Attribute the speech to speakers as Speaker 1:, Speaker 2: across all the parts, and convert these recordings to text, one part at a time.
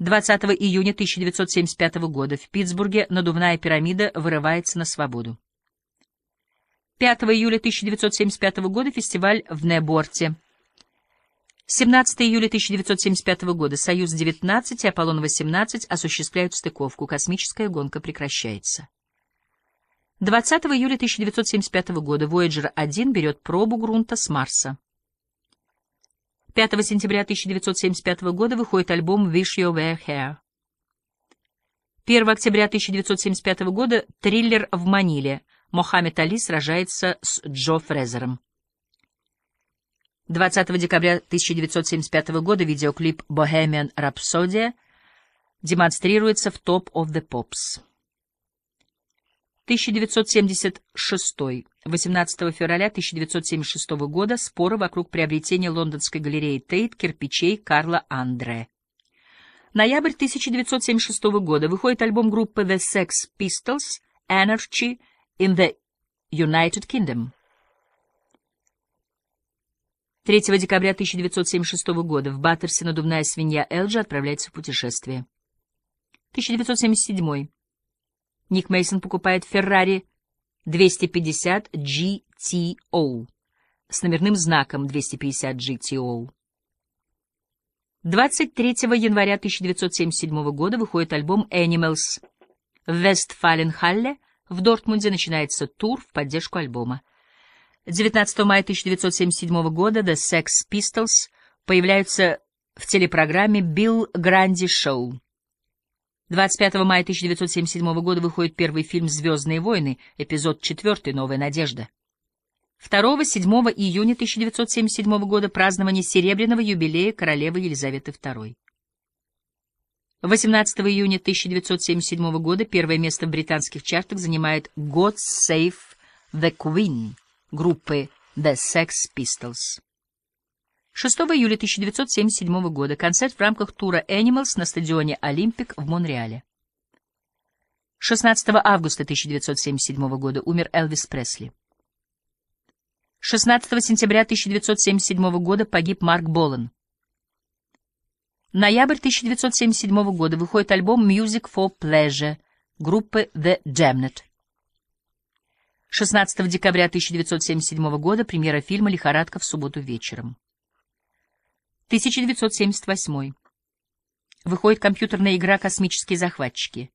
Speaker 1: 20 июня 1975 года в Питтсбурге надувная пирамида вырывается на свободу. 5 июля 1975 года фестиваль в Неборте. 17 июля 1975 года «Союз-19» и «Аполлон-18» осуществляют стыковку. Космическая гонка прекращается. 20 июля 1975 года Voyager-1 берет пробу грунта с Марса. 5 сентября 1975 года выходит альбом «Wish You Were Here». 1 октября 1975 года триллер в Маниле. Мохаммед Али сражается с Джо Фрезером. 20 декабря 1975 года видеоклип «Bohemian Rhapsody» демонстрируется в Top of the Pops. 1976. 18 февраля 1976 года споры вокруг приобретения лондонской галереи Тейт кирпичей Карла Андре. Ноябрь 1976 года выходит альбом группы The Sex Pistols «Anarchy in the United Kingdom». 3 декабря 1976 года в Баттерсе надувная свинья Элджи отправляется в путешествие. 1977. Ник Мейсон покупает Ferrari 250 GTO с номерным знаком 250 GTO. 23 января 1977 года выходит альбом Animals. В Вестфаленхалле в Дортмунде начинается тур в поддержку альбома. 19 мая 1977 года The Sex Pistols появляются в телепрограмме «Билл Гранди Шоу». 25 мая 1977 года выходит первый фильм «Звездные войны», эпизод 4 «Новая надежда». 2-7 июня 1977 года празднование серебряного юбилея королевы Елизаветы II. 18 июня 1977 года первое место в британских чартах занимает «God Save the Queen» группы The Sex Pistols. 6 июля 1977 года концерт в рамках тура Animals на стадионе Олимпик в Монреале. 16 августа 1977 года умер Элвис Пресли. 16 сентября 1977 года погиб Марк Болан. Ноябрь 1977 года выходит альбом Music for Pleasure группы The Damned. 16 декабря 1977 года премьера фильма «Лихорадка» в субботу вечером. 1978. Выходит компьютерная игра «Космические захватчики».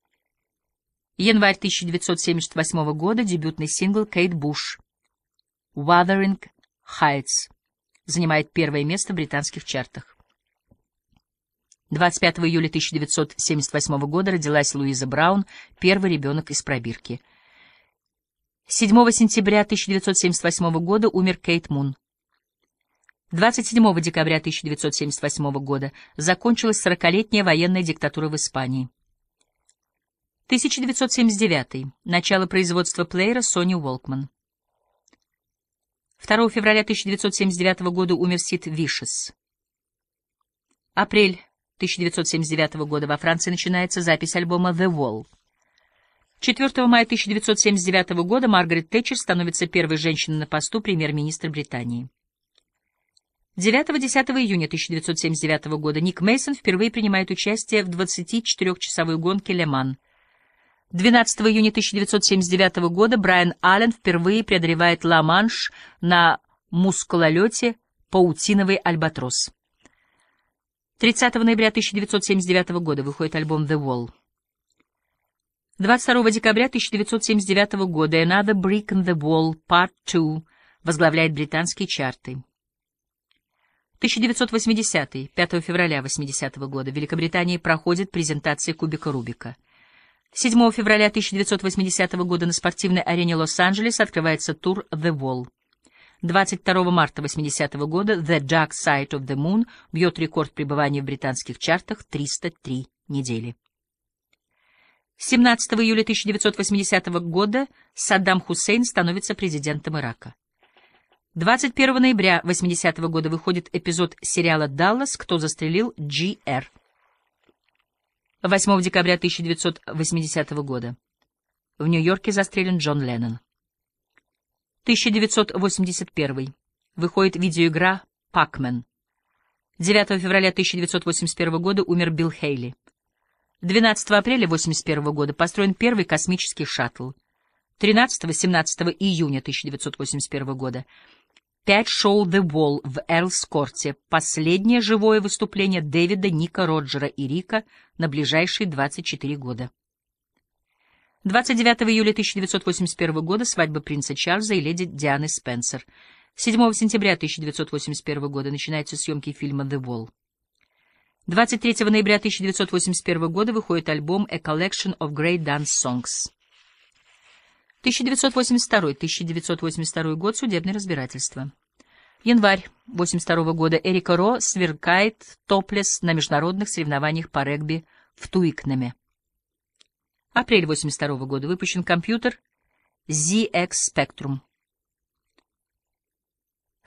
Speaker 1: Январь 1978 года дебютный сингл Кейт Буш «Wuthering Heights» занимает первое место в британских чартах. 25 июля 1978 года родилась Луиза Браун, первый ребенок из пробирки — 7 сентября 1978 года умер Кейт Мун. 27 декабря 1978 года закончилась сорокалетняя военная диктатура в Испании. 1979. Начало производства плеера Sony Walkman. 2 февраля 1979 года умер Сид Вишес. Апрель 1979 года во Франции начинается запись альбома The Wall. 4 мая 1979 года Маргарет Тэтчер становится первой женщиной на посту премьер-министра Британии. 9-10 июня 1979 года Ник Мейсон впервые принимает участие в 24-часовой гонке «Ле-Ман». 12 июня 1979 года Брайан Аллен впервые преодолевает Ла-Манш на мускулолете «Паутиновый альбатрос». 30 ноября 1979 года выходит альбом «The Wall». 22 декабря 1979 года Another Brick in the Wall Part 2 возглавляет британские чарты. 1980 5 февраля 80 -го года в Великобритании проходит презентация кубика Рубика. 7 февраля 1980 года на спортивной арене Лос-Анджелес открывается тур The Wall. 22 марта 80 -го года The Dark Side of the Moon бьет рекорд пребывания в британских чартах 303 недели. 17 июля 1980 года Саддам Хусейн становится президентом Ирака. 21 ноября 80 года выходит эпизод сериала «Даллас. Кто застрелил Джи.Р.». 8 декабря 1980 года в Нью-Йорке застрелен Джон Леннон. 1981 выходит видеоигра «Пакмен». 9 февраля 1981 года умер Билл Хейли. 12 апреля 1981 года построен первый космический шаттл. 13-17 июня 1981 года пять шоу «The Wall» в Эрлскорте, последнее живое выступление Дэвида, Ника, Роджера и Рика на ближайшие 24 года. 29 июля 1981 года свадьба принца Чарльза и леди Дианы Спенсер. 7 сентября 1981 года начинаются съемки фильма «The Wall». 23 ноября 1981 года выходит альбом «A Collection of Great Dance Songs». 1982-1982 год. Судебное разбирательство. Январь 1982 года. Эрика Ро сверкает топлес на международных соревнованиях по регби в Туикнеме. Апрель 1982 года. Выпущен компьютер ZX Spectrum.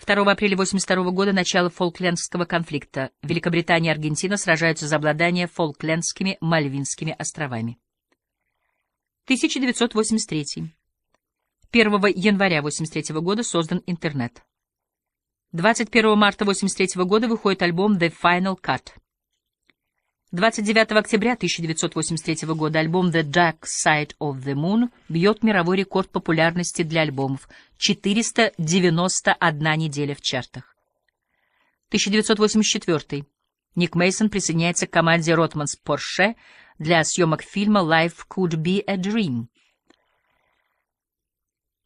Speaker 1: 2 апреля 1982 года начало Фолклендского конфликта. Великобритания и Аргентина сражаются за обладание Фолклендскими Мальвинскими островами. 1983. 1 января 1983 года создан интернет. 21 марта 1983 года выходит альбом The Final Cut. 29 октября 1983 года альбом The Dark Side of the Moon бьет мировой рекорд популярности для альбомов — 491 неделя в чартах. 1984. Ник Мейсон присоединяется к команде Ротманс Porsche для съемок фильма Life Could Be a Dream.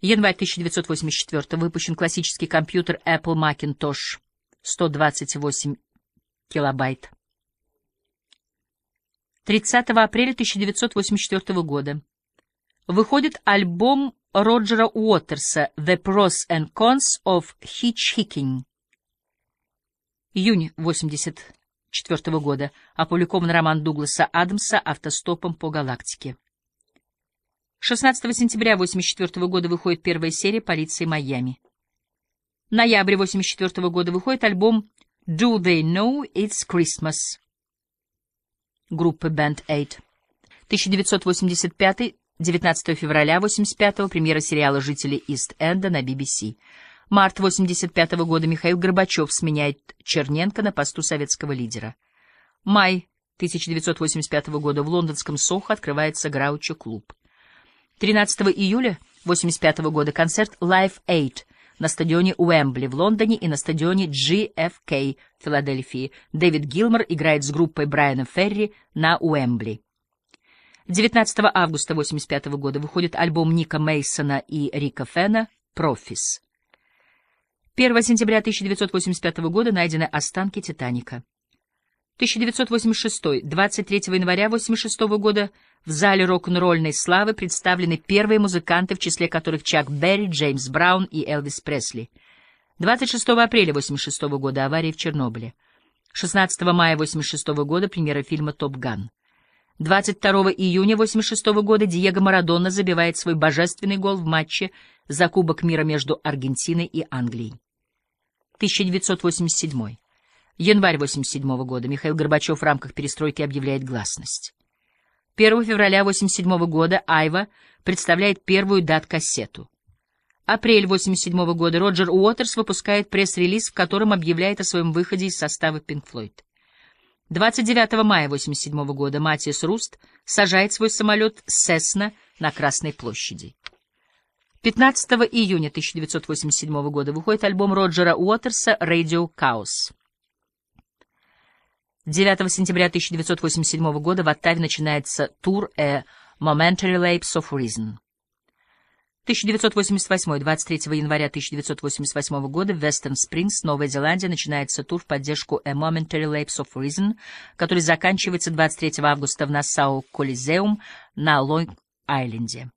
Speaker 1: Январь 1984. Выпущен классический компьютер Apple Macintosh 128 килобайт. 30 апреля 1984 года выходит альбом Роджера Уотерса «The Pros and Cons of Hitchhiking». Июнь 1984 года опубликован роман Дугласа Адамса «Автостопом по галактике». 16 сентября 1984 года выходит первая серия «Полиции Майами». Ноябрь 1984 года выходит альбом «Do They Know It's Christmas» группы Band 8. 1985 19 февраля 85 премьера сериала «Жители Ист-Энда» на BBC. Март 85 года Михаил Горбачев сменяет Черненко на посту советского лидера. Май 1985 года в лондонском Сохо открывается Граучо-клуб. 13 июля 1985 года концерт Live Aid на стадионе Уэмбли в Лондоне и на стадионе GFK в Филадельфии. Дэвид Гилмор играет с группой Брайана Ферри на Уэмбли. 19 августа 1985 года выходит альбом Ника Мейсона и Рика Фена «Профис». 1 сентября 1985 года найдены останки «Титаника». 1986. 23 января 1986 года в зале рок-н-ролльной славы представлены первые музыканты, в числе которых Чак Берри, Джеймс Браун и Элвис Пресли. 26 апреля 1986 года авария в Чернобыле. 16 мая 1986 года премьера фильма «Топ Ган». 22 июня 1986 года Диего Марадона забивает свой божественный гол в матче за Кубок мира между Аргентиной и Англией. 1987. Январь 87 года. Михаил Горбачев в рамках перестройки объявляет гласность. 1 февраля 87 года Айва представляет первую дат-кассету. Апрель 87 года Роджер Уотерс выпускает пресс-релиз, в котором объявляет о своем выходе из состава Pink Floyd. 29 мая 87 года Матиас Руст сажает свой самолет Сесна на Красной площади. 15 июня 1987 года выходит альбом Роджера Уотерса «Radio Chaos». 9 сентября 1987 года в Оттаве начинается тур «A Momentary Lapse of Reason». 1988, 23 января 1988 года в Вестерн Спрингс, Новая Зеландия, начинается тур в поддержку A Momentary Lapse of Reason, который заканчивается 23 августа в Нассау Колизеум на Лонг-Айленде.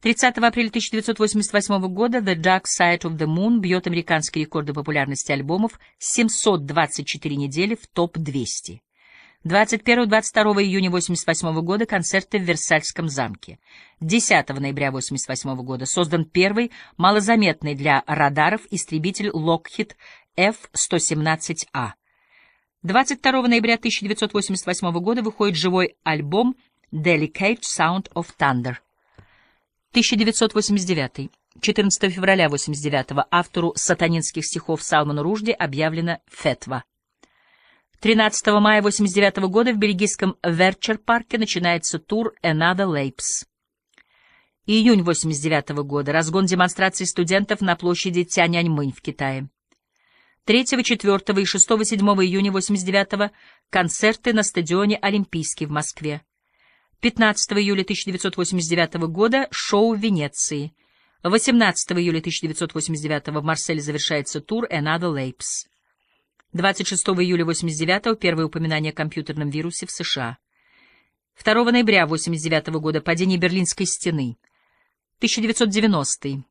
Speaker 1: 30 апреля 1988 года The Dark Side of the Moon бьет американские рекорды популярности альбомов 724 недели в топ-200. 21-22 июня 1988 года концерты в Версальском замке. 10 ноября 1988 года создан первый, малозаметный для радаров, истребитель Lockheed F-117A. 22 ноября 1988 года выходит живой альбом Delicate Sound of Thunder. 1989. 14 февраля 89 автору сатанинских стихов Салману Ружди объявлена фетва. 13 мая 1989 года в бельгийском Верчер-парке начинается тур Another Lapes. Июнь 1989 года. Разгон демонстраций студентов на площади Тяньаньмынь в Китае. 3, 4 и 6, 7 июня 1989 концерты на стадионе Олимпийский в Москве. 15 июля 1989 года шоу в Венеции. 18 июля 1989 в Марселе завершается тур Another Lapes. 26 июля 89 первое упоминание о компьютерном вирусе в США. 2 ноября 89 года падение Берлинской стены. 1990